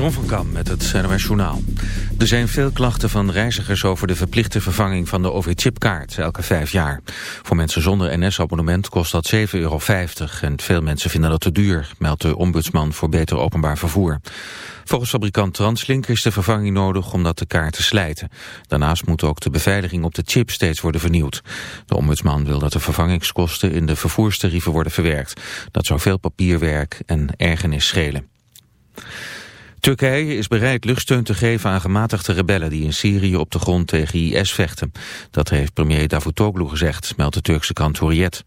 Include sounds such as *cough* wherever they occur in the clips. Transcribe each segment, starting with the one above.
Jeroen van Kam met het NOS Journaal. Er zijn veel klachten van reizigers over de verplichte vervanging van de OV-chipkaart elke vijf jaar. Voor mensen zonder NS-abonnement kost dat 7,50 euro en veel mensen vinden dat te duur, meldt de ombudsman voor beter openbaar vervoer. Volgens fabrikant Translink is de vervanging nodig omdat de kaarten slijten. Daarnaast moet ook de beveiliging op de chip steeds worden vernieuwd. De ombudsman wil dat de vervangingskosten in de vervoerstarieven worden verwerkt. Dat zou veel papierwerk en ergernis schelen. Turkije is bereid luchtsteun te geven aan gematigde rebellen die in Syrië op de grond tegen IS vechten. Dat heeft premier Davutoglu gezegd, meldt de Turkse krant Hurriyet.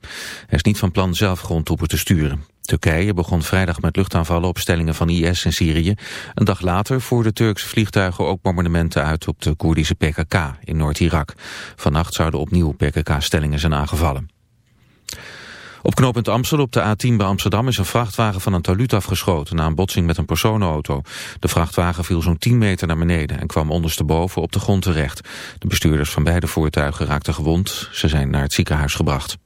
Hij is niet van plan zelf grondtroepen te sturen. Turkije begon vrijdag met luchtaanvallen op stellingen van IS in Syrië. Een dag later voerden Turkse vliegtuigen ook bombardementen uit op de Koerdische PKK in Noord-Irak. Vannacht zouden opnieuw PKK-stellingen zijn aangevallen. Op knooppunt Amstel op de A10 bij Amsterdam is een vrachtwagen van een taluut afgeschoten na een botsing met een personenauto. De vrachtwagen viel zo'n 10 meter naar beneden en kwam ondersteboven op de grond terecht. De bestuurders van beide voertuigen raakten gewond. Ze zijn naar het ziekenhuis gebracht.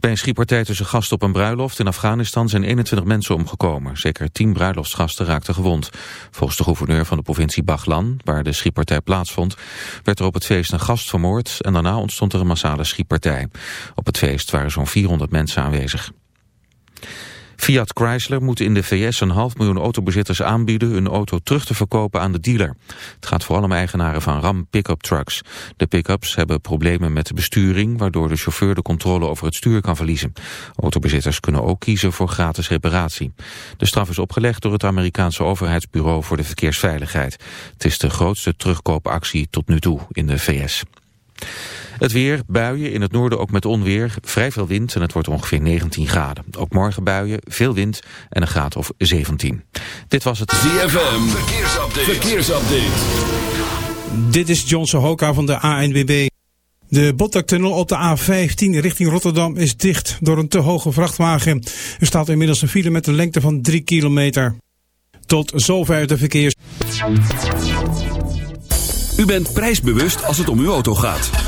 Bij een schietpartij tussen gasten op een bruiloft in Afghanistan zijn 21 mensen omgekomen. Zeker 10 bruiloftsgasten raakten gewond. Volgens de gouverneur van de provincie Baglan, waar de schietpartij plaatsvond, werd er op het feest een gast vermoord en daarna ontstond er een massale schietpartij. Op het feest waren zo'n 400 mensen aanwezig. Fiat Chrysler moet in de VS een half miljoen autobezitters aanbieden hun auto terug te verkopen aan de dealer. Het gaat vooral om eigenaren van Ram pick-up trucks. De pick-ups hebben problemen met de besturing, waardoor de chauffeur de controle over het stuur kan verliezen. Autobezitters kunnen ook kiezen voor gratis reparatie. De straf is opgelegd door het Amerikaanse overheidsbureau voor de verkeersveiligheid. Het is de grootste terugkoopactie tot nu toe in de VS. Het weer, buien, in het noorden ook met onweer, vrij veel wind en het wordt ongeveer 19 graden. Ook morgen buien, veel wind en een graad of 17. Dit was het ZFM, verkeersupdate. verkeersupdate. Dit is John Sohoka van de ANWB. De Botlektunnel op de A15 richting Rotterdam is dicht door een te hoge vrachtwagen. Er staat inmiddels een file met een lengte van 3 kilometer. Tot zover de verkeers. U bent prijsbewust als het om uw auto gaat.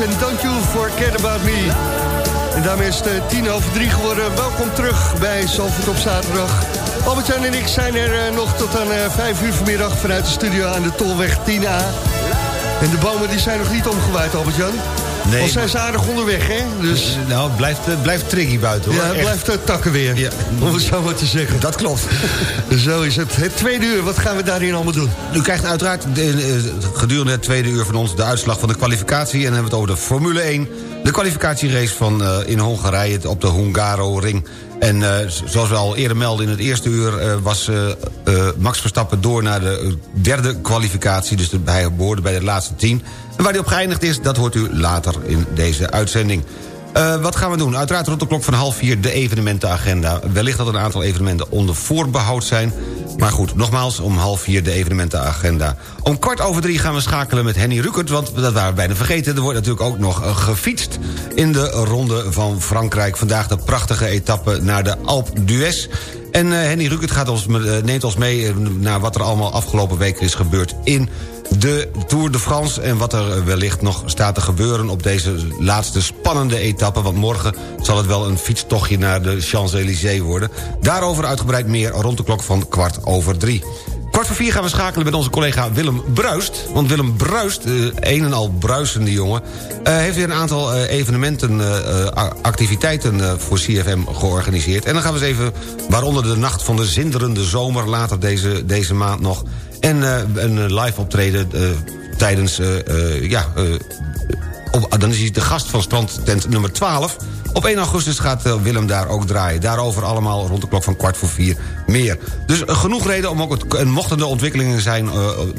En Don't You Forget About Me. En daarmee is het eh, tien over drie geworden. Welkom terug bij Zalvoort op zaterdag. Albert-Jan en ik zijn er eh, nog tot aan uh, vijf uur vanmiddag... vanuit de studio aan de Tolweg 10A. En de bomen die zijn nog niet omgewaaid, Albert-Jan. Nee. Al zijn ze aardig onderweg, hè? Dus... Nou, het blijft, het blijft triggy buiten, hoor. Ja, het blijft uh, takken weer. Ja. Om het zo maar te zeggen. Dat klopt. *laughs* zo is het. Het tweede uur, wat gaan we daarin allemaal doen? U krijgt uiteraard de, gedurende het tweede uur van ons... de uitslag van de kwalificatie. En dan hebben we het over de Formule 1. De kwalificatierace van, uh, in Hongarije op de Hungaro-ring. En uh, zoals we al eerder melden in het eerste uur... Uh, was Max Verstappen door naar de derde kwalificatie. Dus hij behoorde bij de laatste tien. En waar hij op geëindigd is, dat hoort u later in deze uitzending. Uh, wat gaan we doen? Uiteraard rond de klok van half vier de evenementenagenda. Wellicht dat een aantal evenementen onder voorbehoud zijn. Maar goed, nogmaals, om half vier de evenementenagenda. Om kwart over drie gaan we schakelen met Henny Rukert... want dat waren we bijna vergeten. Er wordt natuurlijk ook nog uh, gefietst in de Ronde van Frankrijk. Vandaag de prachtige etappe naar de Alpe d'Huez. En uh, Henny Rukert gaat ons, neemt ons mee naar wat er allemaal afgelopen weken is gebeurd... in de Tour de France en wat er wellicht nog staat te gebeuren... op deze laatste spannende etappe. Want morgen zal het wel een fietstochtje naar de Champs-Élysées worden. Daarover uitgebreid meer rond de klok van kwart over drie. Kwart voor vier gaan we schakelen met onze collega Willem Bruist. Want Willem Bruist, uh, een en al bruisende jongen... Uh, heeft weer een aantal evenementen, activiteiten voor CFM georganiseerd. En dan gaan we eens even, waaronder de nacht van de zinderende zomer... later deze, deze maand nog en uh, een live optreden uh, tijdens... ja, dan is hij de gast van strandtent nummer 12... Op 1 augustus gaat Willem daar ook draaien. Daarover allemaal rond de klok van kwart voor vier meer. Dus genoeg reden om ook... Het, en mochten er ontwikkelingen zijn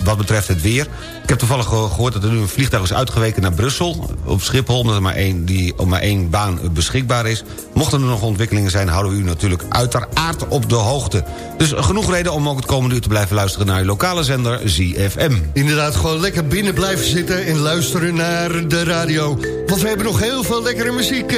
wat betreft het weer... Ik heb toevallig gehoord dat er nu een vliegtuig is uitgeweken naar Brussel... op Schiphol, omdat er maar één, die, maar één baan beschikbaar is. Mochten er nog ontwikkelingen zijn, houden we u natuurlijk uiteraard op de hoogte. Dus genoeg reden om ook het komende uur te blijven luisteren... naar uw lokale zender ZFM. Inderdaad, gewoon lekker binnen blijven zitten en luisteren naar de radio. Want we hebben nog heel veel lekkere muziek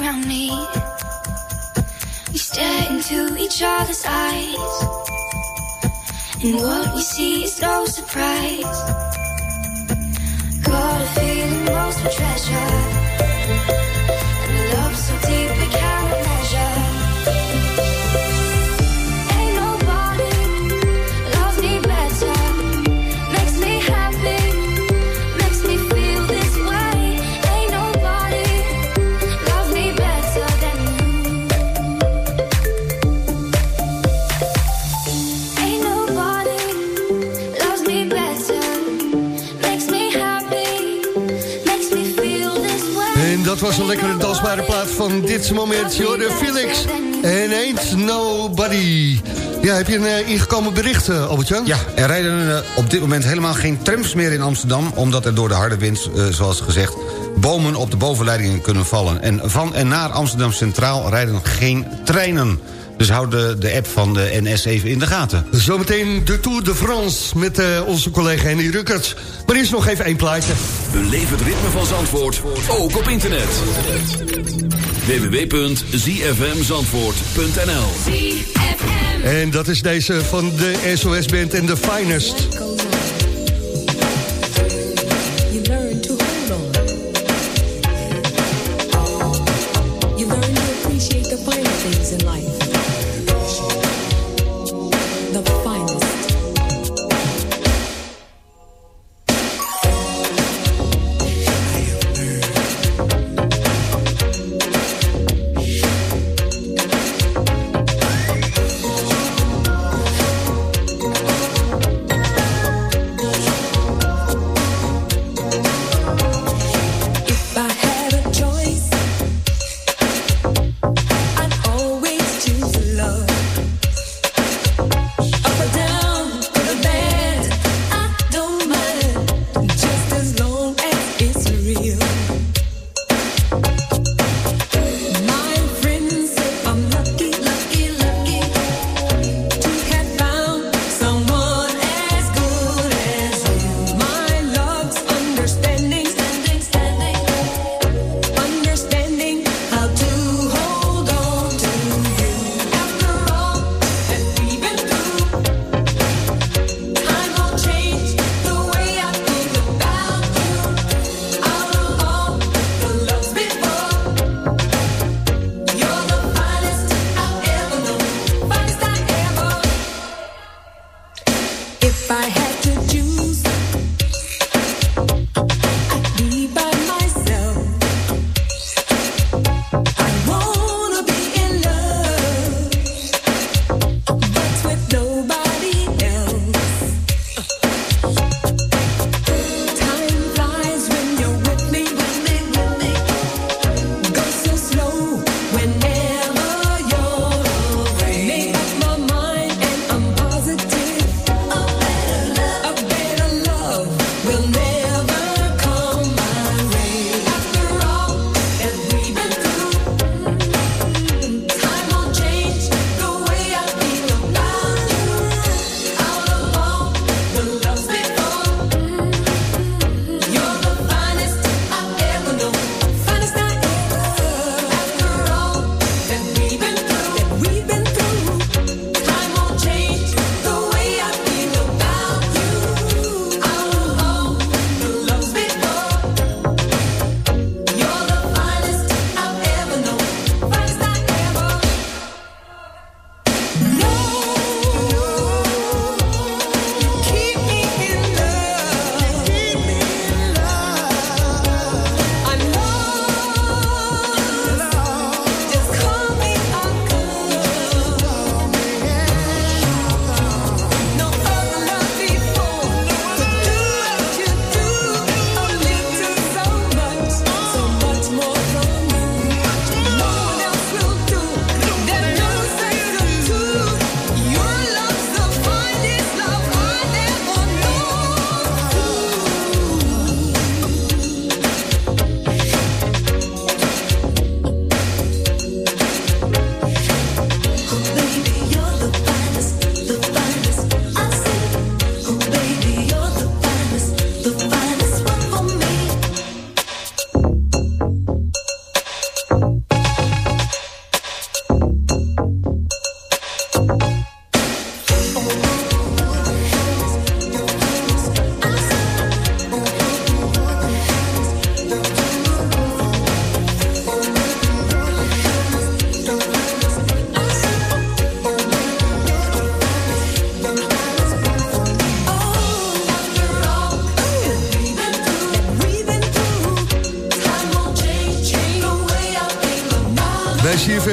around me. We stare into each other's eyes. And what we see is no surprise. Got a feeling most of treasure. And a love so deep we can't. Dat was een lekkere dansbare plaat van dit moment. Jorde Felix en Ain't Nobody. Ja, heb je een uh, ingekomen bericht, uh, Albert-Jan? Ja, er rijden uh, op dit moment helemaal geen trams meer in Amsterdam... omdat er door de harde wind, zoals gezegd, bomen op de bovenleidingen kunnen vallen. En van en naar Amsterdam Centraal rijden geen treinen. Dus houd de, de app van de NS even in de gaten. Zometeen de Tour de France met eh, onze collega Henny Ruckerts. Maar eerst nog even één plaatje. Beleef het ritme van Zandvoort, ook op internet. www.zfmzandvoort.nl En dat is deze van de SOS Band en The Finest. in life.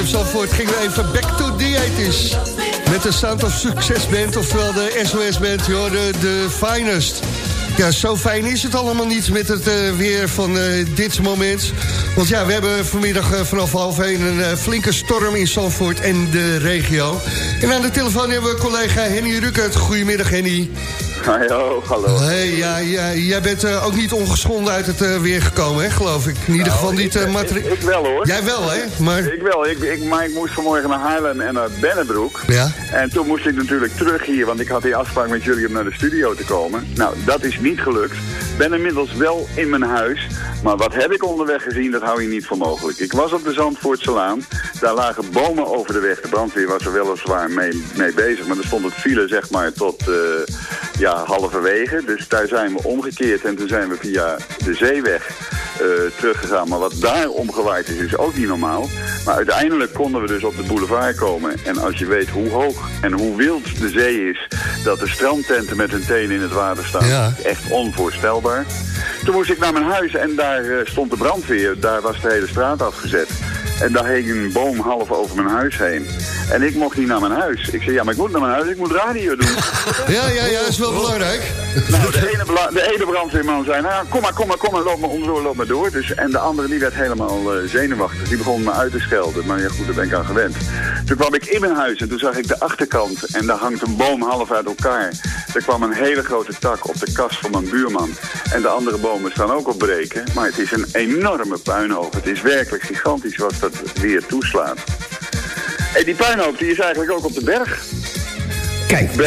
CFM Zandvoort gingen we even back to the 80s. Met de Sound of Success Band, oftewel de SOS Band, joh, de, de finest. Ja, zo fijn is het allemaal niet met het uh, weer van uh, dit moment. Want ja, we hebben vanmiddag uh, vanaf half 1 een flinke storm in Zandvoort en de regio. En aan de telefoon hebben we collega Henny Ruckert. Goedemiddag Henny. Hallo, hallo. Hey, ja, ja, jij bent uh, ook niet ongeschonden uit het uh, weer gekomen, hè, geloof ik. In ieder nou, geval niet uh, ik, wel, hoor. Jij wel, hè? Maar... Ik wel. Ik, ik, maar ik moest vanmorgen naar Haarlem en naar Bennebroek. Ja. En toen moest ik natuurlijk terug hier, want ik had die afspraak met jullie om naar de studio te komen. Nou, dat is niet gelukt. Ben inmiddels wel in mijn huis. Maar wat heb ik onderweg gezien, dat hou je niet voor mogelijk. Ik was op de Zandvoortse Laan. Daar lagen bomen over de weg. De brandweer was er weliswaar mee, mee bezig. Maar er stond het file, zeg maar, tot ja, halverwege. Dus daar zijn we omgekeerd en toen zijn we via de zeeweg teruggegaan. Maar wat daar omgewaaid is, is ook niet normaal. Maar uiteindelijk konden we dus op de boulevard komen. En als je weet hoe hoog en hoe wild de zee is... dat de strandtenten met hun tenen in het water staan, ja. echt onvoorstelbaar. Toen moest ik naar mijn huis en daar uh, stond de brandweer. Daar was de hele straat afgezet. En daar hing een boom half over mijn huis heen. En ik mocht niet naar mijn huis. Ik zei, ja, maar ik moet naar mijn huis, ik moet radio doen. *laughs* ja, ja, ja, dat is wel belangrijk. Nou, de ene, de ene brandweerman zei, nou, kom maar, kom maar, kom maar, loop maar onderdoor, loop maar door. Dus, en de andere, die werd helemaal uh, zenuwachtig. Die begon me uit te schelden. Maar ja, goed, daar ben ik aan gewend. Toen kwam ik in mijn huis en toen zag ik de achterkant. En daar hangt een boom half uit elkaar. Er kwam een hele grote tak op de kast van mijn buurman. En de andere bomen staan ook op breken. Maar het is een enorme puinhoop. Het is werkelijk gigantisch wat dat weer toeslaat. En die puinhoop die is eigenlijk ook op de berg. Kijk,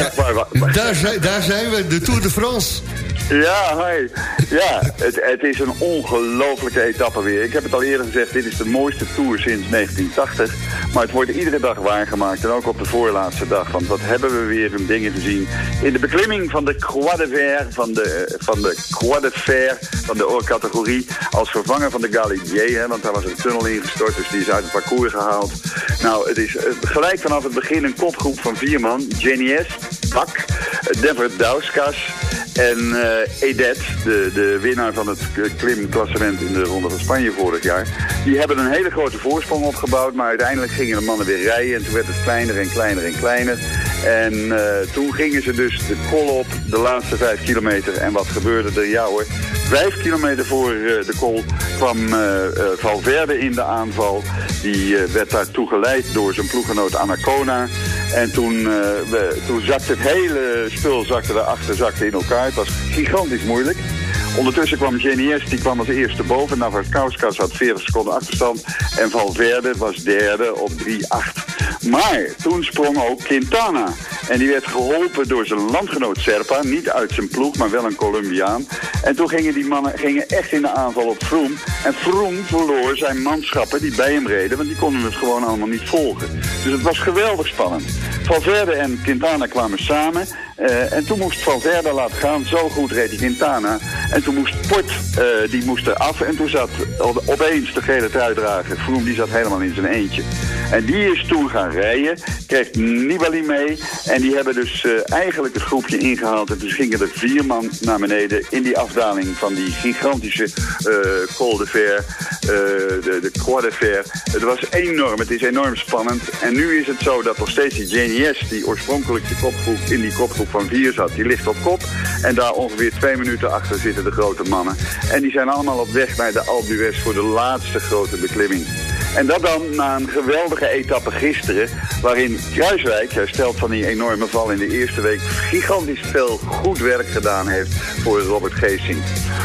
daar, zijn, daar zijn we, de Tour de France. Ja, hi. Ja, het, het is een ongelofelijke etappe weer. Ik heb het al eerder gezegd, dit is de mooiste Tour sinds 1980. Maar het wordt iedere dag waargemaakt en ook op de voorlaatste dag. Want wat hebben we weer in dingen gezien. In de beklimming van de Croix de Ver, van de, van de Croix de Fer, van de oorcategorie. Als vervanger van de Galibier, hè, want daar was een tunnel ingestort. Dus die is uit het parcours gehaald. Nou, het is eh, gelijk vanaf het begin een kopgroep van vier man. Genies, Bak, Denver Dauskas en uh, Edet, de, de winnaar van het klimklassement in de Ronde van Spanje vorig jaar. Die hebben een hele grote voorsprong opgebouwd, maar uiteindelijk gingen de mannen weer rijden. En toen werd het kleiner en kleiner en kleiner. En uh, toen gingen ze dus de kol op, de laatste vijf kilometer. En wat gebeurde er? Ja hoor, vijf kilometer voor uh, de kol kwam Valverde in de aanval. Die werd daartoe geleid door zijn ploeggenoot Anacona. En toen, we, toen zakte het hele spul zakte erachter, zakte in elkaar. Het was gigantisch moeilijk. Ondertussen kwam Genies, die kwam als eerste boven. Navarkauskas had 40 seconden achterstand. En Valverde was derde op 3-8. Maar toen sprong ook Quintana. En die werd geholpen door zijn landgenoot Serpa. Niet uit zijn ploeg, maar wel een Colombiaan. En toen gingen die mannen gingen echt in de aanval op Froome. En Froome verloor zijn manschappen die bij hem reden. Want die konden het gewoon allemaal niet volgen. Dus het was geweldig spannend. Valverde en Quintana kwamen samen. Uh, en toen moest Valverde laten gaan. Zo goed reed die Quintana. En toen moest Port, uh, die moest er af. En toen zat opeens de gele truidrager. Vroom die zat helemaal in zijn eentje. En die is toen gaan rijden. Kreeg Nibali mee. En die hebben dus uh, eigenlijk het groepje ingehaald. En toen gingen er vier man naar beneden in die afdaling van die gigantische uh, Col de Fer. de, de Croix de Fer. Het was enorm. Het is enorm spannend. En nu is het zo dat nog steeds die Genies, die oorspronkelijk de kopgroep in die kopgroep van vier zat. Die ligt op kop. En daar ongeveer twee minuten achter zitten de grote mannen. En die zijn allemaal op weg naar de Alpe voor de laatste grote beklimming. En dat dan na een geweldige etappe gisteren... waarin Kruiswijk, hersteld van die enorme val in de eerste week... gigantisch veel goed werk gedaan heeft voor Robert Geesing.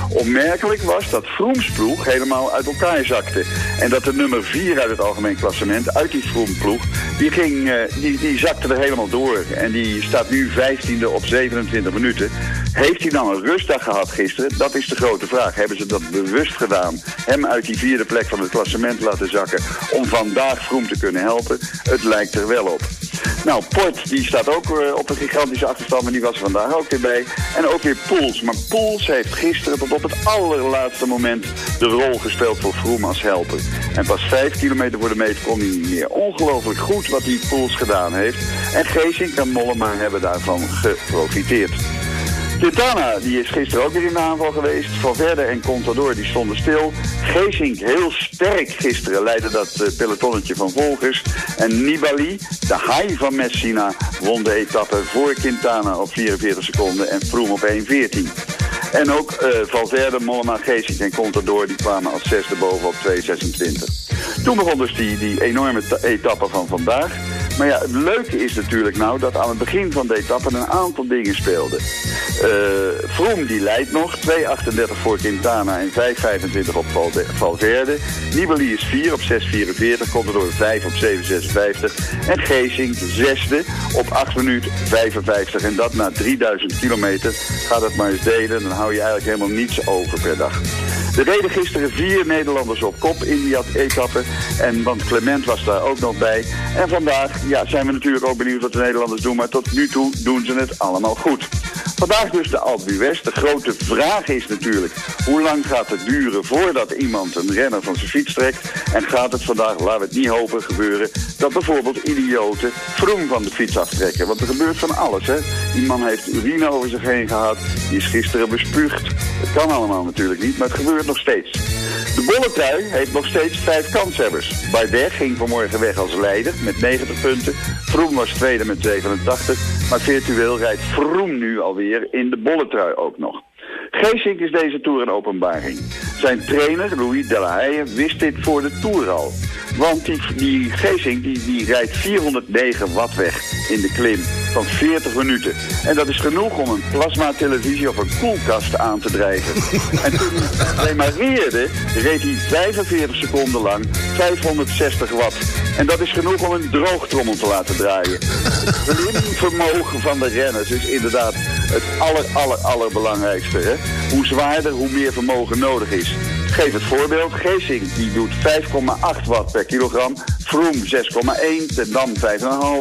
Opmerkelijk was dat Vroems ploeg helemaal uit elkaar zakte. En dat de nummer 4 uit het algemeen klassement, uit die Vroom ploeg... Die, ging, uh, die, die zakte er helemaal door. En die staat nu 15e op 27 minuten. Heeft hij dan een rustdag gehad gisteren? Dat is de grote vraag. Hebben ze dat bewust gedaan? Hem uit die vierde plek van het klassement laten zakken... om vandaag Vroom te kunnen helpen? Het lijkt er wel op. Nou, Port die staat ook uh, op een gigantische achterstand, maar die was er vandaag ook weer bij. En ook weer Poels. Maar Poels heeft gisteren tot op het allerlaatste moment de rol gespeeld voor Vroom als helper. En pas vijf kilometer voor de meet kon hij niet meer. Ongelooflijk goed wat die Poels gedaan heeft. En Geesink en Mollema hebben daarvan geprofiteerd. Quintana die is gisteren ook weer in de aanval geweest. Valverde en Contador die stonden stil. Geesink heel sterk gisteren leidde dat uh, pelotonnetje van volgers. En Nibali, de haai van Messina, won de etappe voor Quintana op 44 seconden en Froome op 1.14. En ook uh, Valverde, Mollema, Geesink en Contador die kwamen als zesde boven op 2.26. Toen begon dus die, die enorme etappe van vandaag. Maar ja, het leuke is natuurlijk nou dat aan het begin van de etappe een aantal dingen speelden. Vroom die leidt nog, 2.38 voor Quintana en 5.25 op Valverde. Nibali is 4 op 6.44, komt er door 5 op 7.56. En Geesink zesde op 8 minuten 55. En dat na 3000 kilometer. Ga dat maar eens delen, dan hou je eigenlijk helemaal niets over per dag. Er reden gisteren vier Nederlanders op kop in die etappe. En want Clement was daar ook nog bij. En vandaag ja, zijn we natuurlijk ook benieuwd wat de Nederlanders doen. Maar tot nu toe doen ze het allemaal goed. Vandaag dus de Alpe West. De grote vraag is natuurlijk, hoe lang gaat het duren voordat iemand een renner van zijn fiets trekt? En gaat het vandaag, laten we het niet hopen, gebeuren dat bijvoorbeeld idioten vroom van de fiets aftrekken? Want er gebeurt van alles, hè. Die man heeft urine over zich heen gehad, die is gisteren bespuugd. Het kan allemaal natuurlijk niet, maar het gebeurt nog steeds. De bolletrui heeft nog steeds vijf kanshebbers. Bardet ging vanmorgen weg als leider met 90 punten. Vroom was tweede met 87. Maar virtueel rijdt Vroom nu alweer in de bolletrui ook nog. Geesink is deze Tour een openbaring. Zijn trainer, Louis Delahaye, wist dit voor de Tour al. Want die, die Geesink die, die rijdt 409 watt weg in de klim van 40 minuten. En dat is genoeg om een plasma-televisie of een koelkast aan te drijven. *laughs* en toen hij demareerde, reed hij 45 seconden lang 560 watt. En dat is genoeg om een droogtrommel te laten draaien. *laughs* Het vermogen van de renners is inderdaad het aller, aller, allerbelangrijkste. Hè? Hoe zwaarder, hoe meer vermogen nodig is. Geef het voorbeeld. Geesing die doet 5,8 watt per kilogram. Vroom 6,1. Ten Dam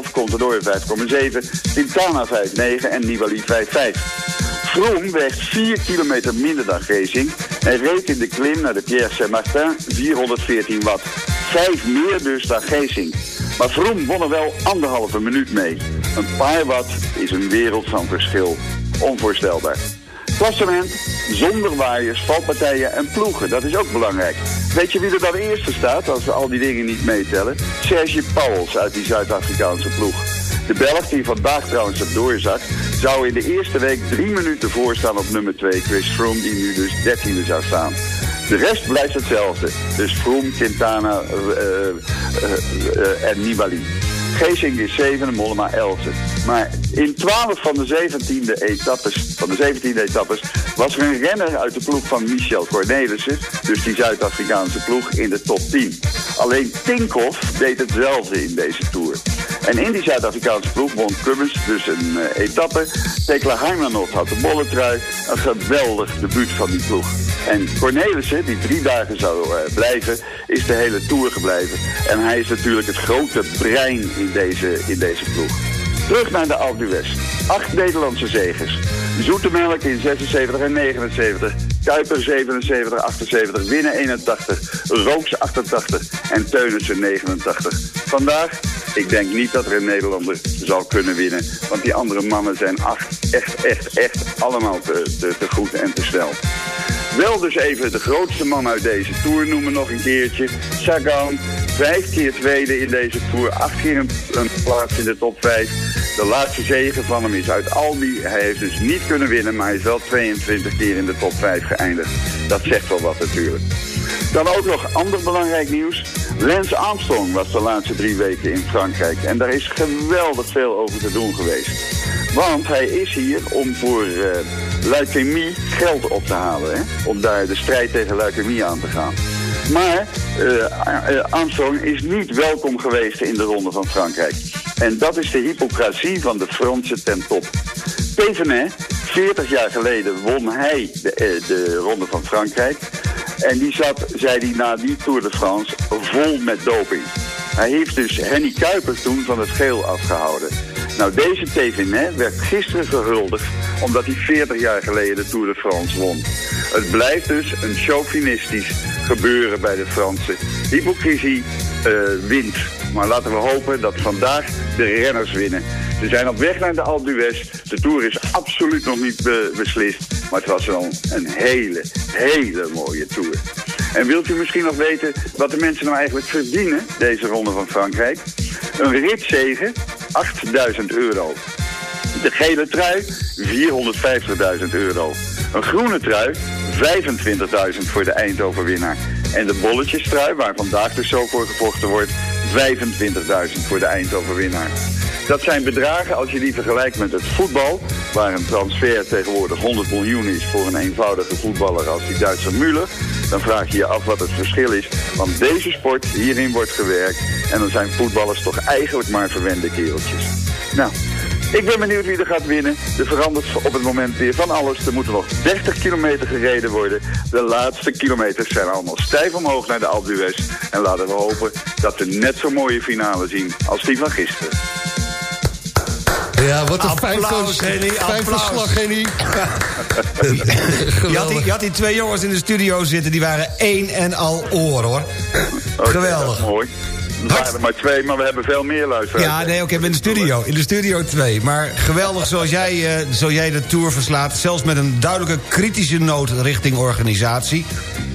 5,5. Contador 5,7. Quintana 5,9. En Nibali 5,5. Vroom weegt 4 kilometer minder dan Geesing en reed in de klim naar de Pierre Saint-Martin 414 watt. Vijf meer dus dan Geesing. Maar Vroom won er wel anderhalve minuut mee. Een paar watt is een wereld van verschil. Onvoorstelbaar. Klassement zonder waaiers, valpartijen en ploegen. Dat is ook belangrijk. Weet je wie er dan eerste staat als we al die dingen niet meetellen? Serge Pauwels uit die Zuid-Afrikaanse ploeg. De Belg, die vandaag trouwens het doorzakt, zou in de eerste week drie minuten voorstaan op nummer 2, Chris Froome, die nu dus dertiende zou staan. De rest blijft hetzelfde. Dus Froome, Quintana uh, uh, uh, en Nibali. Geesink is 7 en Mollema 11. Maar in 12 van de 17e etappes, van de 17e etappes was er een renner uit de ploeg van Michel Cornelissen, dus die Zuid-Afrikaanse ploeg, in de top 10. Alleen Tinkoff deed hetzelfde in deze Tour. En in die Zuid-Afrikaanse ploeg won Cummins dus een uh, etappe. Tekla Heimanov had de bolletrui. Een geweldig debuut van die ploeg. En Cornelissen, die drie dagen zou uh, blijven, is de hele Tour gebleven. En hij is natuurlijk het grote brein in deze, in deze ploeg. Terug naar de Alpe d'Huez. Acht Nederlandse zegers. Zoetemelk in 76 en 79. Kuiper 77, 78. Winnen 81. Rooks 88. En Teunissen 89. Vandaag, ik denk niet dat er een Nederlander zal kunnen winnen. Want die andere mannen zijn echt, echt, echt allemaal te, te goed en te snel. Wel dus even de grootste man uit deze Tour noemen nog een keertje. Sagan, vijf keer tweede in deze Tour. Acht keer een, plaats in de top 5. De laatste zegen van hem is uit Albi. Hij heeft dus niet kunnen winnen, maar hij is wel 22 keer in de top 5 geëindigd. Dat zegt wel wat natuurlijk. Dan ook nog ander belangrijk nieuws. Lance Armstrong was de laatste drie weken in Frankrijk. En daar is geweldig veel over te doen geweest. Want hij is hier om voor uh, leukemie geld op te halen. Om daar de strijd tegen leukemie aan te gaan. Maar uh, Armstrong is niet welkom geweest in de Ronde van Frankrijk. En dat is de hypocrasie van de Fransen ten top. Thévenet, 40 jaar geleden, won hij de, de Ronde van Frankrijk. En die zat, zei hij na die Tour de France, vol met doping. Hij heeft dus Henny Kuiper toen van het geel afgehouden. Nou, deze Thévenet werd gisteren gehuldigd omdat hij 40 jaar geleden de Tour de France won. Het blijft dus een chauvinistisch gebeuren bij de Fransen. Hypocrisie uh, wint. Maar laten we hopen dat vandaag de renners winnen. Ze zijn op weg naar de Alpe d'Huez. De Tour is absoluut nog niet beslist. Maar het was wel een hele, hele mooie tour. En wilt u misschien nog weten wat de mensen nou eigenlijk verdienen, deze ronde van Frankrijk? Een ritzegen, 8000 euro. De gele trui, 450.000 euro. Een groene trui, 25.000 voor de Eindhoven-winnaar. En de bolletjestrui, waar vandaag dus zo voor gevochten wordt, 25.000 voor de Eindhoven-winnaar. Dat zijn bedragen, als je die vergelijkt met het voetbal... waar een transfer tegenwoordig 100 miljoen is voor een eenvoudige voetballer als die Duitse Müller... dan vraag je je af wat het verschil is. Want deze sport, hierin wordt gewerkt... en dan zijn voetballers toch eigenlijk maar verwende kereltjes. Nou, ik ben benieuwd wie er gaat winnen. Er verandert op het moment weer van alles. Er moeten nog 30 kilometer gereden worden. De laatste kilometers zijn allemaal stijf omhoog naar de Alpe En laten we hopen dat we net zo'n mooie finale zien als die van gisteren. Ja, wat een fijn, fijn verslag, Henny. je, had die, je had die twee jongens in de studio zitten, die waren één en al oor, hoor. Geweldig. mooi. Waren er maar twee, maar we hebben veel meer luisteraars. Ja, nee, oké, in de studio. In de studio twee. Maar geweldig zoals jij, uh, zo jij de Tour verslaat. Zelfs met een duidelijke kritische noot richting organisatie.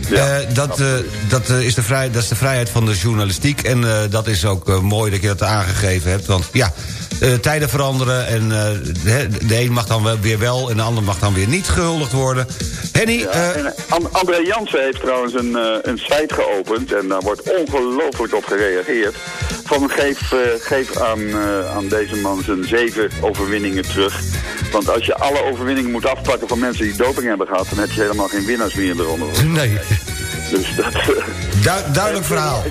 Ja, uh, dat, uh, dat, is de vrij, dat is de vrijheid van de journalistiek. En dat is ook mooi dat je dat aangegeven hebt. Want ja, uh, tijden veranderen. En uh, de, een mag dan wel, weer wel en de ander mag dan weer niet gehuldigd worden. Henny... Ja, uh, André Jansen heeft trouwens een, een site geopend... en daar wordt ongelooflijk op gereageerd. Van geef, geef aan, aan deze man zijn zeven overwinningen terug. Want als je alle overwinningen moet afpakken van mensen die doping hebben gehad... dan heb je helemaal geen winnaars meer in de ronde. Nee. Dus dat... Du duidelijk *laughs* verhaal.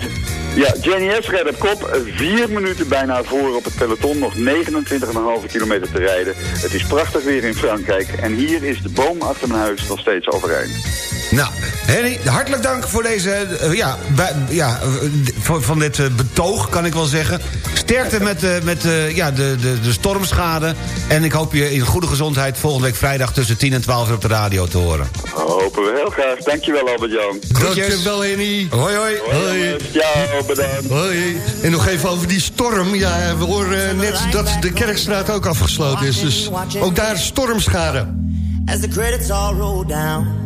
Ja, Jenny S. op kop. Vier minuten bijna voor op het peloton. Nog 29,5 kilometer te rijden. Het is prachtig weer in Frankrijk. En hier is de boom achter mijn huis nog steeds overeind. Nou, Henny, hartelijk dank voor deze, uh, ja, ja van, van dit uh, betoog, kan ik wel zeggen. Sterkte met, uh, met ja, de, de, de stormschade. En ik hoop je in goede gezondheid volgende week vrijdag tussen 10 en 12 uur op de radio te horen. Hopen we heel graag. Dankjewel Albert-Jan. Dankjewel Henny. Hoi hoi. Hoi. Ciao, bedankt. Hoi. En nog even over die storm. Ja, we horen net dat de Kerkstraat ook afgesloten is. Dus ook daar stormschade. As the credits all roll down.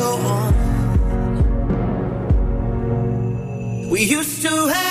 We used to have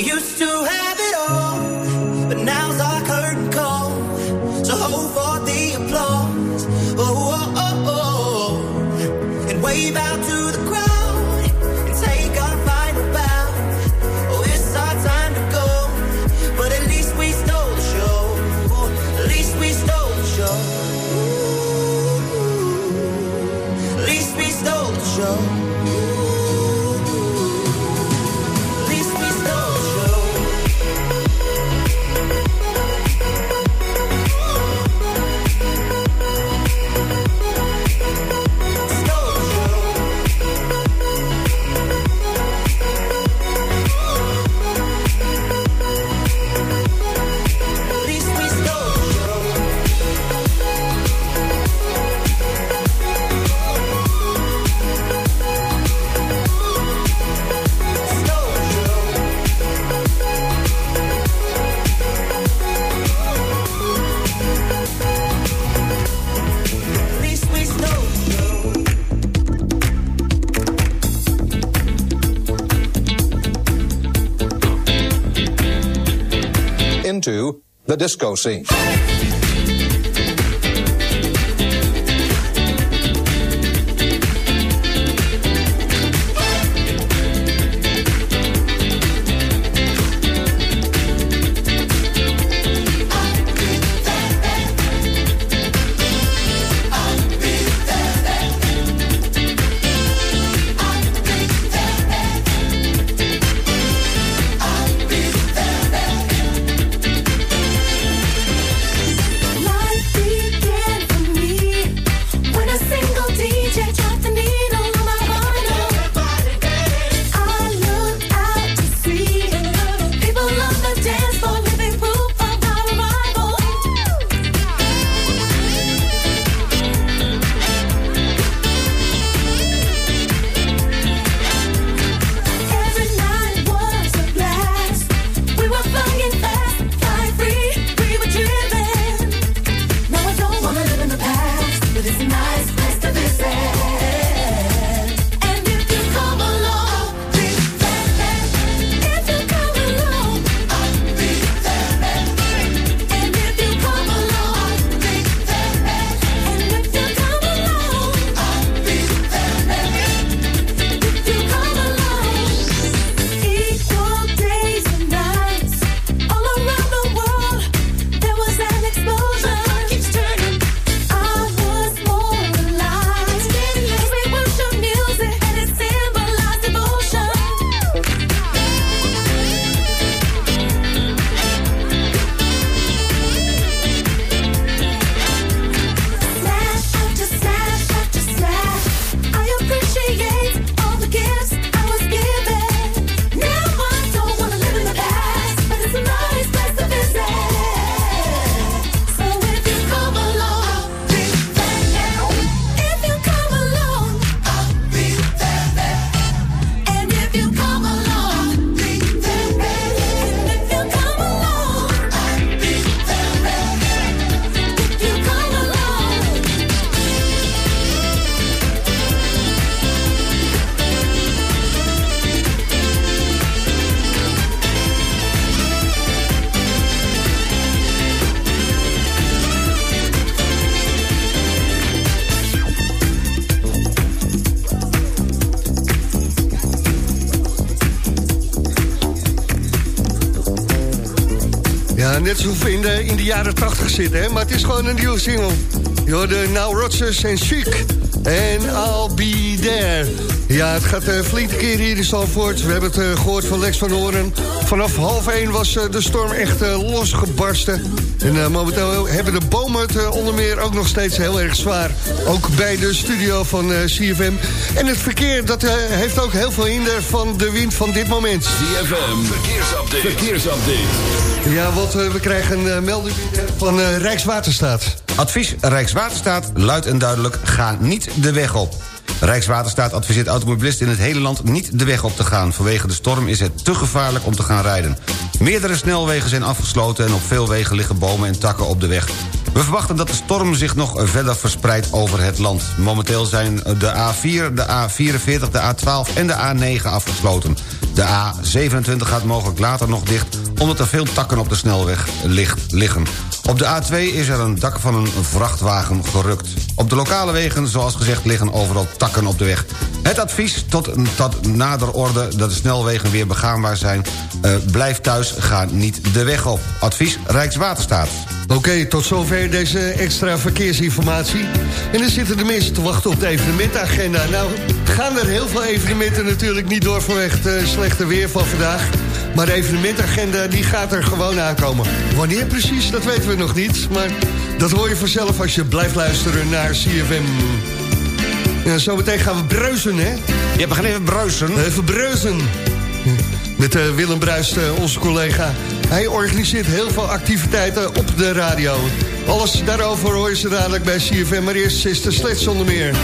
used to have the disco scene. Net zo in de, in de jaren 80 zitten, hè? maar het is gewoon een nieuwe single. Je de Now Rodgers en Chic. En I'll be there. Ja, het gaat uh, flinke keer hier in Zalvoort. We hebben het uh, gehoord van Lex van Horen. Vanaf half 1 was uh, de storm echt losgebarsten. En momenteel hebben de bomen het onder meer ook nog steeds heel erg zwaar. Ook bij de studio van CFM. En het verkeer, dat heeft ook heel veel hinder van de wind van dit moment. CFM, verkeersupdate. verkeersupdate. Ja, want we krijgen een melding van Rijkswaterstaat. Advies Rijkswaterstaat luidt en duidelijk, ga niet de weg op. Rijkswaterstaat adviseert automobilisten in het hele land niet de weg op te gaan. Vanwege de storm is het te gevaarlijk om te gaan rijden. Meerdere snelwegen zijn afgesloten en op veel wegen liggen bomen en takken op de weg. We verwachten dat de storm zich nog verder verspreidt over het land. Momenteel zijn de A4, de A44, de A12 en de A9 afgesloten. De A27 gaat mogelijk later nog dicht... omdat er veel takken op de snelweg liggen. Op de A2 is er een dak van een vrachtwagen gerukt. Op de lokale wegen, zoals gezegd, liggen overal takken op de weg. Het advies tot, tot nader orde dat de snelwegen weer begaanbaar zijn... Uh, blijf thuis, ga niet de weg op. Advies Rijkswaterstaat. Oké, tot zover deze extra verkeersinformatie. En dan zitten de mensen te wachten op de evenementagenda. Nou, gaan er heel veel evenementen natuurlijk niet door vanwege het uh, slechte weer van vandaag. Maar de evenementagenda die gaat er gewoon aankomen. Wanneer precies, dat weten we nog niet. Maar dat hoor je vanzelf als je blijft luisteren naar CFM. Ja, zometeen gaan we bruisen, hè? Ja, we gaan even bruisen. Even bruisen. Met uh, Willem Bruist, uh, onze collega. Hij organiseert heel veel activiteiten op de radio. Alles daarover hoor je ze dadelijk bij CFM. Maar eerst is de slecht zonder meer.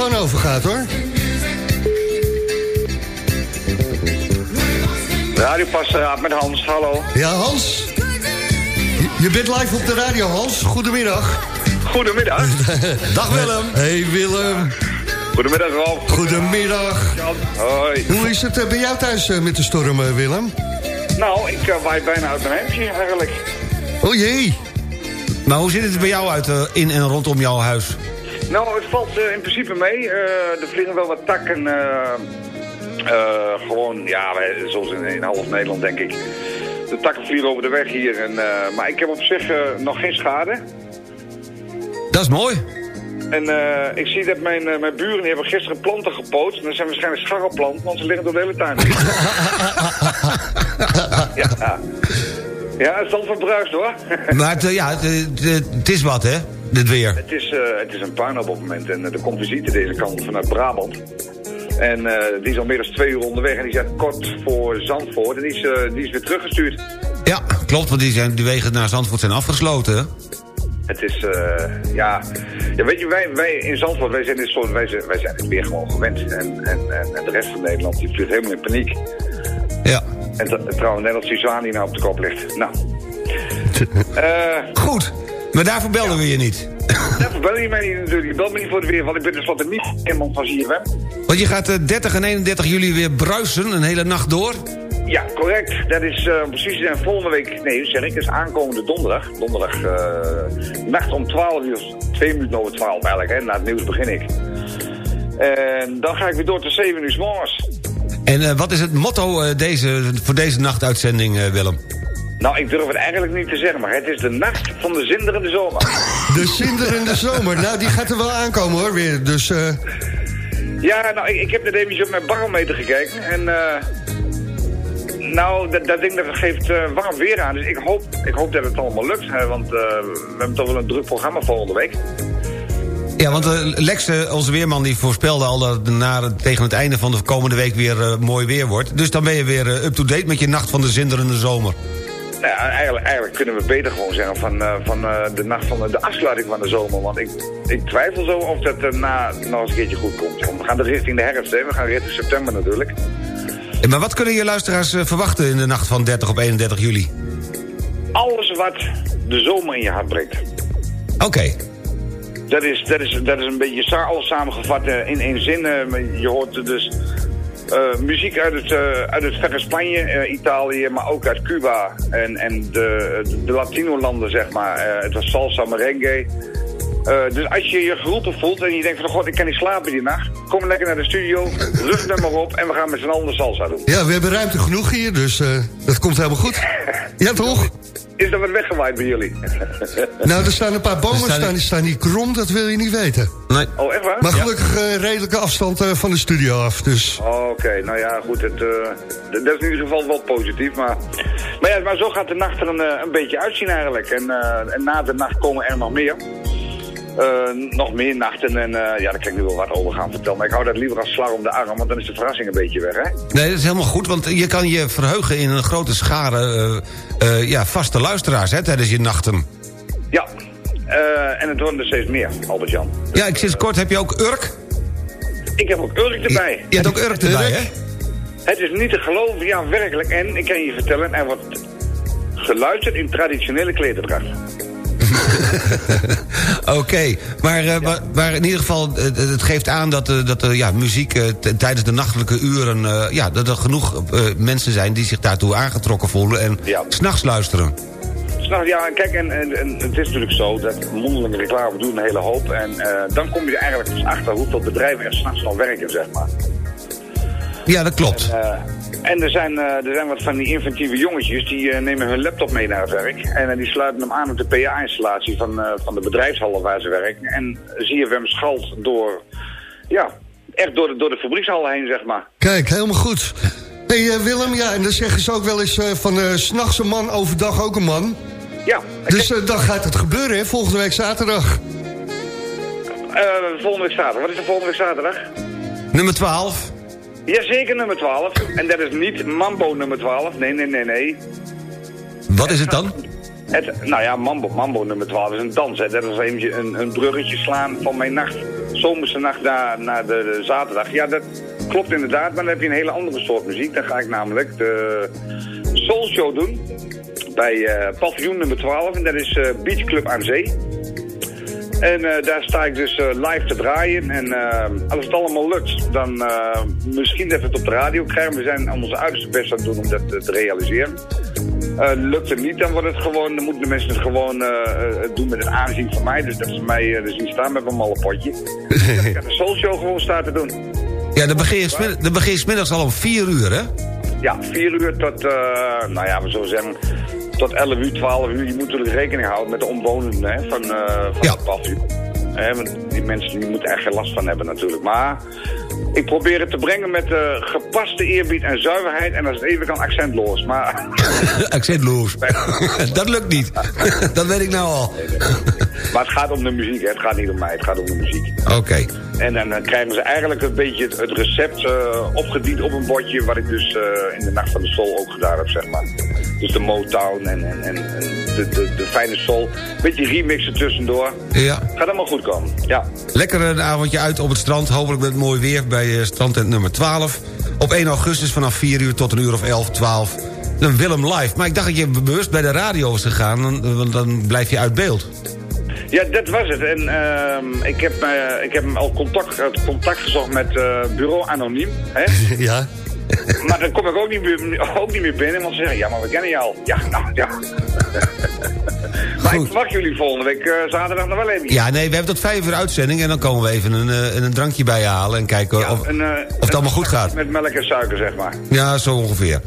Telefoon overgaat, hoor. Radiopastoraat met Hans, hallo. Ja, Hans. Je bent live op de radio, Hans. Goedemiddag. Goedemiddag. *laughs* Dag Willem. Hey Willem. Goedemiddag Rob. Goedemiddag. Hoi. Hoe is het bij jou thuis met de storm, Willem? Nou, ik uh, waai bijna uit mijn hemdje eigenlijk. Oh jee. Maar hoe ziet het bij jou uit uh, in en rondom jouw huis? Nou, het valt uh, in principe mee. Uh, er vliegen wel wat takken. Uh, gewoon, ja, zoals in, in half Nederland denk ik. De takken vliegen over de weg hier. En, maar ik heb op zich nog geen schade. Dat is mooi. En ik zie dat mijn, mijn buren die hebben gisteren planten gepoot. En dat zijn waarschijnlijk scharrelplanten, want ze liggen door de hele tuin. *laughs* ja. Ja, het is dan verbruikt hoor. maar het, ja, het, het is wat hè? Dit weer? Het is, uh, het is een puin op het moment. En uh, er komt visite deze kant vanuit Brabant. En uh, die is al meer dan twee uur onderweg. En die zit kort voor Zandvoort. En die is, die is weer teruggestuurd. Ja, klopt. Want die, zijn, die wegen naar Zandvoort zijn afgesloten. Het is, ja... ja... Weet je, wij, wij in Zandvoort, wij zijn, dit soort, wij zijn, wij zijn het weer gewoon gewend. En, en, en, en de rest van Nederland, die vliegt helemaal in paniek. Ja. En trouwens, net als Suzanne die nou op de kop ligt. Nou. Goed. Maar daarvoor belden ja. we je niet. Daarvoor bel je mij niet natuurlijk. Je belt me niet voor het weer, want ik ben tenslotte niet iemand van ZFM. Want je gaat eh, 30 en 31 juli weer bruisen, een hele nacht door. Ja, correct. Dat is eh, precies uh, volgende week, nee, zeg ik, is aankomende donderdag. Donderdag, eh, nacht om 12 uur, twee minuten over 12 eigenlijk, hè. Na het nieuws begin ik. En dan ga ik weer door tot 7 uur s morgens. En eh, wat is het motto eh, deze, voor deze nachtuitzending, eh, Willem? Nou, ik durf het eigenlijk niet te zeggen, maar het is de nacht van de zinderende zomer. *laughs* De zinderende zomer. Nou, die gaat er wel aankomen hoor, weer. Dus, eh, Ja, nou, ik, ik heb net eventjes op mijn barometer gekeken en... eh nou, dat, dat ding dat geeft eh, warm weer aan. Dus ik hoop, ik hoop dat het allemaal lukt. Hè, want eh, we hebben toch wel een druk programma volgende week. Ja, want Lex, onze weerman, die voorspelde al dat het na, tegen het einde van de komende week weer mooi weer wordt. Dus dan ben je weer up-to-date met je nacht van de zinderende zomer. Nou eigenlijk, eigenlijk kunnen we beter gewoon zeggen van, eh, van eh, de nacht van de, afsluiting van de zomer. Want ik, ik twijfel zo of dat daarna nog eens een keertje goed komt. Want we gaan richting de herfst, hè. We gaan richting september natuurlijk. Eh, Maar wat kunnen je luisteraars eh, verwachten in de nacht van 30 op 31 juli? Alles wat de zomer in je hart brengt. Oké. Dat is, dat is, dat is een beetje alles samengevat eh, in één zin. Eh, Je hoort dus eh, muziek uit het, eh, uit het verre Spanje, eh, Italië, maar ook uit Cuba en, en de, de Latino-landen, zeg maar. Eh, het was salsa, merengue. Eh, dus als je je geroepen voelt en je denkt van, god, ik kan niet slapen die nacht. Kom lekker naar de studio, rug er maar op en we gaan met z'n allen salsa doen. ja, we hebben ruimte genoeg hier, dus eh, dat komt helemaal goed. *laughs* Ja, toch? Is er wat weggewaaid bij jullie? *laughs* Nou, er staan een paar bomen, staan- staan, die staan niet krom, dat wil je niet weten. Nee. oh, echt waar? Maar Ja. gelukkig eh, redelijke afstand eh, van de studio af, dus... Oké, nou ja, goed, het, eh, dat is in ieder geval wel positief. Maar, maar, ja, maar zo gaat de nacht er een, een beetje uitzien eigenlijk. En, eh, en na de nacht komen er nog meer. Eh, nog meer nachten en eh, ja, daar kan ik nu wel wat over gaan vertellen. Maar ik hou dat liever als slag om de arm, want dan is de verrassing een beetje weg, hè? Nee, dat is helemaal goed, want je kan je verheugen in een grote schare eh, eh, ja, vaste luisteraars hè, tijdens je nachten. Ja, eh, en het worden er steeds meer, Albert-Jan. Ja, ik sinds kort heb je ook Urk. Ik heb ook Urk erbij. Je hebt ook Urk erbij, hè? Het is niet te geloven, ja, werkelijk. En ik kan je vertellen, er wordt geluisterd in traditionele klederdracht. *laughs* Oké, maar, eh, maar, maar in ieder geval, eh, het geeft aan dat, eh, dat eh, ja, muziek eh, tijdens de nachtelijke uren... eh, ja, dat er genoeg eh, mensen zijn die zich daartoe aangetrokken voelen... en Ja. s'nachts luisteren. Nou ja, kijk, en, en, en het is natuurlijk zo dat mondelinge reclame doen een hele hoop. En eh, dan kom je er eigenlijk dus achter hoeveel bedrijven er s'nachts nog werken, zeg maar. Ja, dat klopt. Eh, en er zijn, eh, er zijn wat van die inventieve jongetjes die eh, nemen hun laptop mee naar het werk. En die sluiten hem aan op de PA-installatie van, van de bedrijfshallen waar ze werken. En ZFM schalt door, ja, echt door de, door de fabriekshallen heen, zeg maar. Kijk, helemaal goed. hey, eh, Willem, ja, en dan zeggen ze ook wel eens van... 's s'nachts een man, overdag ook een man. Ja, Dus dan gaat het gebeuren, hè, volgende week zaterdag. volgende week zaterdag. Wat is er volgende week zaterdag? Nummer 12. Jazeker, nummer 12. En dat is niet Mambo nummer 12. Nee, nee, nee, nee. Wat is het dan? Het, nou ja, Mambo, Mambo nummer 12 is een dans. Hè. Dat is eventjes een, een bruggetje slaan van mijn nacht, zomerse nacht naar, naar de, de zaterdag. Ja, dat klopt inderdaad, maar dan heb je een hele andere soort muziek. Dan ga ik namelijk de Soul Show doen bij eh paviljoen nummer 12. En dat is eh Beach Club aan Zee. En eh, daar sta ik dus eh, live te draaien. En eh, als het allemaal lukt, dan misschien dat we het op de radio krijgen. We zijn onze uiterste best aan het doen om dat te realiseren. Lukt het niet, dan wordt het gewoon, dan moeten de mensen het gewoon doen met een aanzien van mij. Dus dat ze mij uh, zien staan met mijn malle potje. *laughs* ik ga de Soul Show gewoon staan te doen. Ja, dan begin je, dan begin je smiddags al om 4 uur, hè? Ja, 4 uur tot, nou ja, we zullen zeggen, tot 11 uur, 12 uur. Je moet natuurlijk rekening houden met de omwonenden hè, van, uh, van Ja. het die mensen die moeten er geen last van hebben natuurlijk. Maar ik probeer het te brengen met uh, gepaste eerbied en zuiverheid. En als het even kan, accentloos. Maar *laughs* Accentloos. *laughs* dat lukt niet. *laughs* dat weet ik nou al. Maar het gaat om de muziek, hè. het gaat niet om mij, het gaat om de muziek. Oké. En dan krijgen ze eigenlijk een beetje het, het recept eh, opgediend op een bordje... wat ik dus eh, in de Nacht van de Soul ook gedaan heb, zeg maar. Dus de Motown en, en, en en de, de, de fijne soul. Beetje remixen tussendoor. Ja. Gaat allemaal goed komen, ja. Lekker een avondje uit op het strand. Hopelijk met mooi weer bij eh, strandtent nummer 12. Op 1 augustus vanaf 4 uur tot een uur of 11, 12. Dan Willem live. Maar ik dacht dat je bewust bij de radio was gegaan. Dan, want dan blijf je uit beeld. Ja, dat was het. En ehm, ik, heb, uh, ik heb al contact, contact gezocht met uh, bureau Anoniem. Hè? *laughs* ja. Maar dan kom ik ook niet, meer, ook niet meer binnen, want ze zeggen, ja, maar we kennen je al. Ja, nou, ja. *laughs* ik verwacht jullie volgende week uh, zaterdag nog wel even. Ja, nee, we hebben tot vijf uur uitzending en dan komen we even een, een, een drankje bij je halen en kijken ja, of, een, uh, of het allemaal goed gaat. Met melk en suiker, zeg maar. Ja, zo ongeveer.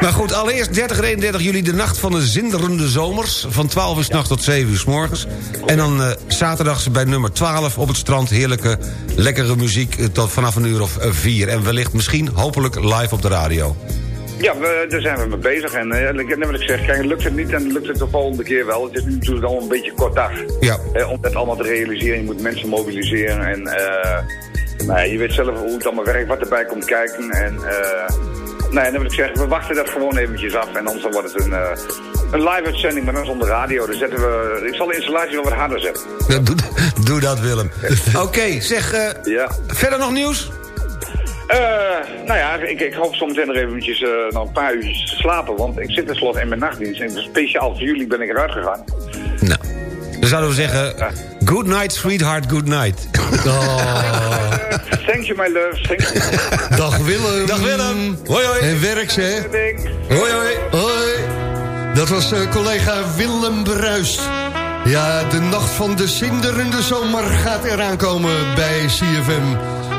maar goed, allereerst 30 31 juli de nacht van de zinderende zomers. Van 12 uur s'nachts tot 7 uur s morgens. En dan zaterdags bij nummer 12 op het strand. Heerlijke, lekkere muziek tot vanaf een uur of 4. En wellicht misschien, hopelijk live op de radio. Ja, we, daar zijn we mee bezig. En uh, net wat ik zeg, kijk, lukt het niet, dan lukt het de volgende keer wel. Het is nu natuurlijk allemaal een beetje kort dag. Ja. Uh, om dat allemaal te realiseren. Je moet mensen mobiliseren. En uh, nou, je weet zelf hoe het allemaal werkt, wat erbij komt kijken. En nee, dan wil ik zeggen, we wachten dat gewoon eventjes af. En anders dan wordt het een, een live uitzending, maar dan zonder radio. Dan zetten we, ik zal de installatie wel wat harder zetten. Ja, *laughs* doe, doe, dat, Willem. *laughs* Oké, okay, zeg, ja. verder nog nieuws? Uh, nou ja, ik, ik hoop zometeen nog eventjes uh, nog een paar uur te slapen. Want ik zit tenslotte in mijn nachtdienst. En speciaal voor jullie ben ik eruit gegaan. Nou, dan zouden we zeggen... Uh, good night, sweetheart, good night. *laughs* Oh. thank you, my love. Thank you. Dag Willem. Dag Willem. Hoi, hoi. En werk ze, hè? Hoi, hoi. Hoi. Dat was collega Willem Bruist. Ja, de nacht van de zinderende zomer gaat eraan komen bij CFM.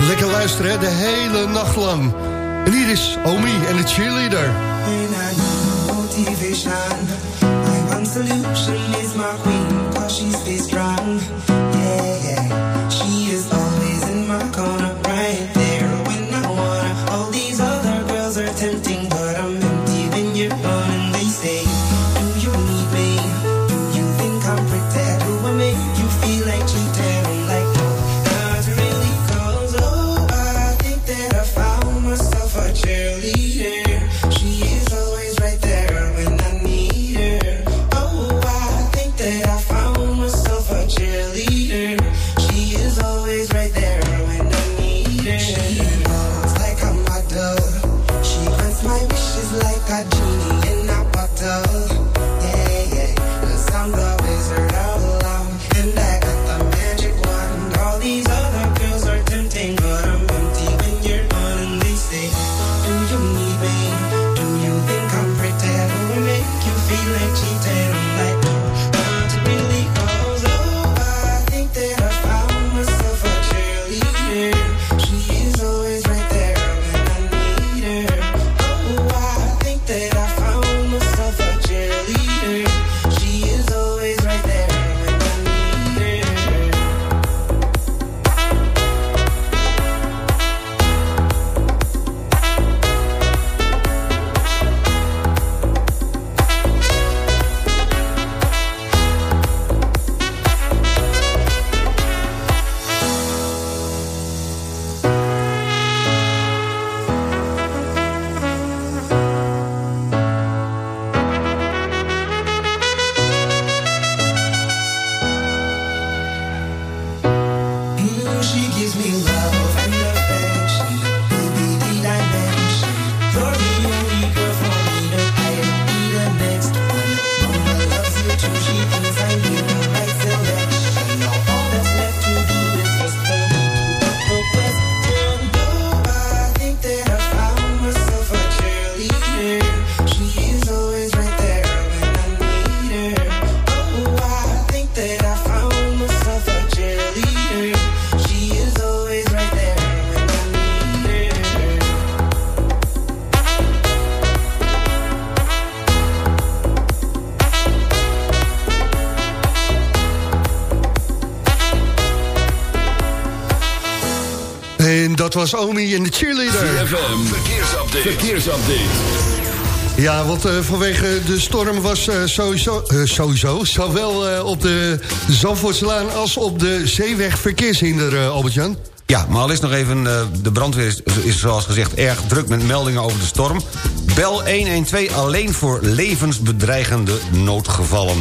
Lekker luisteren, de hele nacht lang. En hier is Omi en de cheerleader. solution my queen, cause she stays strong. En de cheerleader. CFM, verkeersupdate. verkeersupdate. Ja, want eh, vanwege de storm was eh, sowieso, eh, sowieso zowel eh, op de Zandvoortslaan als op de zeeweg verkeershinder, eh, Albert-Jan. Ja, maar al is nog even, eh, de brandweer is, is zoals gezegd erg druk met meldingen over de storm. Bel 112 alleen voor levensbedreigende noodgevallen.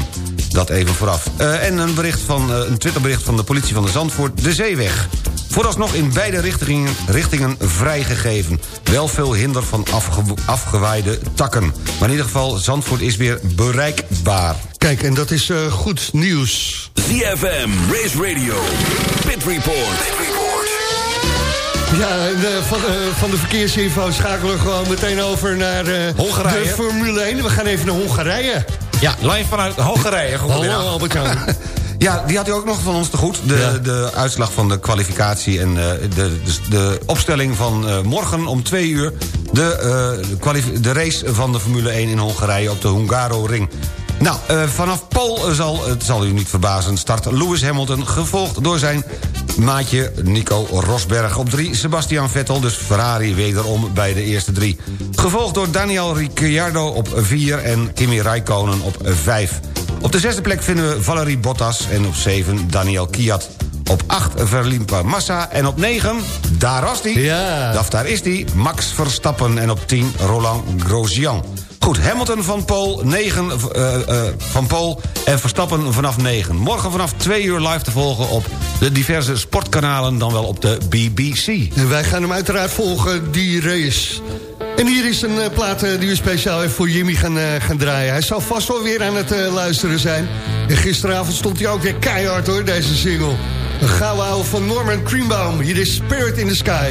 Dat even vooraf. Eh, en een, bericht van, eh, een Twitterbericht van de politie van de Zandvoort, de Zeeweg. Vooralsnog in beide richtingen, richtingen vrijgegeven. Wel veel hinder van afge, afgewaaide takken. Maar in ieder geval, Zandvoort is weer bereikbaar. Kijk, en dat is uh, goed nieuws. ZFM, Race Radio, Pit Report. Pit Report. Ja, de, van, uh, van de verkeersinfo schakelen we gewoon meteen over naar uh, Hongarije. de Formule 1. We gaan even naar Hongarije. Ja, live vanuit Hongarije. Hallo Albert-Jan. *laughs* Ja, die had u ook nog van ons te goed. De, ja. de uitslag van de kwalificatie en uh, de, de, de, opstelling van uh, morgen om twee uur... De, uh, de race van de Formule 1 in Hongarije op de Hungaro-ring. Nou, vanaf Pool zal, het zal u niet verbazen, start Lewis Hamilton... gevolgd door zijn maatje Nico Rosberg op drie. Sebastian Vettel, dus Ferrari wederom bij de eerste drie. Gevolgd door Daniel Ricciardo op vier en Kimi Raikkonen op vijf. Op de zesde plek vinden we Valerie Bottas en op 7 Daniel Kiat. Op 8 Verlimpa Massa en op 9, daar was hij. Ja. Daf, daar is hij, Max Verstappen en op 10 Roland Grosjean. Goed, Hamilton van Pool, 9 uh, uh, van Pool en Verstappen vanaf 9. Morgen vanaf 2 uur live te volgen op de diverse sportkanalen... dan wel op de BBC. En wij gaan hem uiteraard volgen, die race. En hier is een uh, plaat uh, die we speciaal even voor Jimmy gaan, uh, gaan draaien. Hij zal vast wel weer aan het luisteren zijn. En gisteravond stond hij ook weer keihard hoor, deze single. Een gouden van Norman Greenbaum. Hier is Spirit in the Sky.